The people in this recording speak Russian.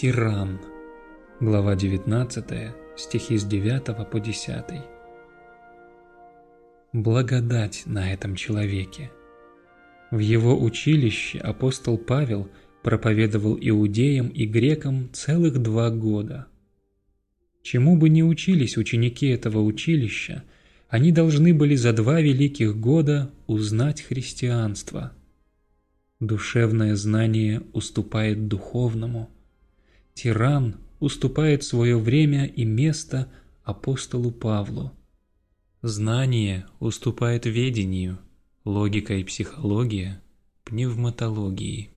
Тиран. Глава 19, стихи с 9 по 10. Благодать на этом человеке. В его училище апостол Павел проповедовал иудеям и грекам целых два года. Чему бы ни учились ученики этого училища, они должны были за два великих года узнать христианство. Душевное знание уступает духовному – Тиран уступает свое время и место апостолу Павлу. Знание уступает ведению, логика и психология – пневматологии.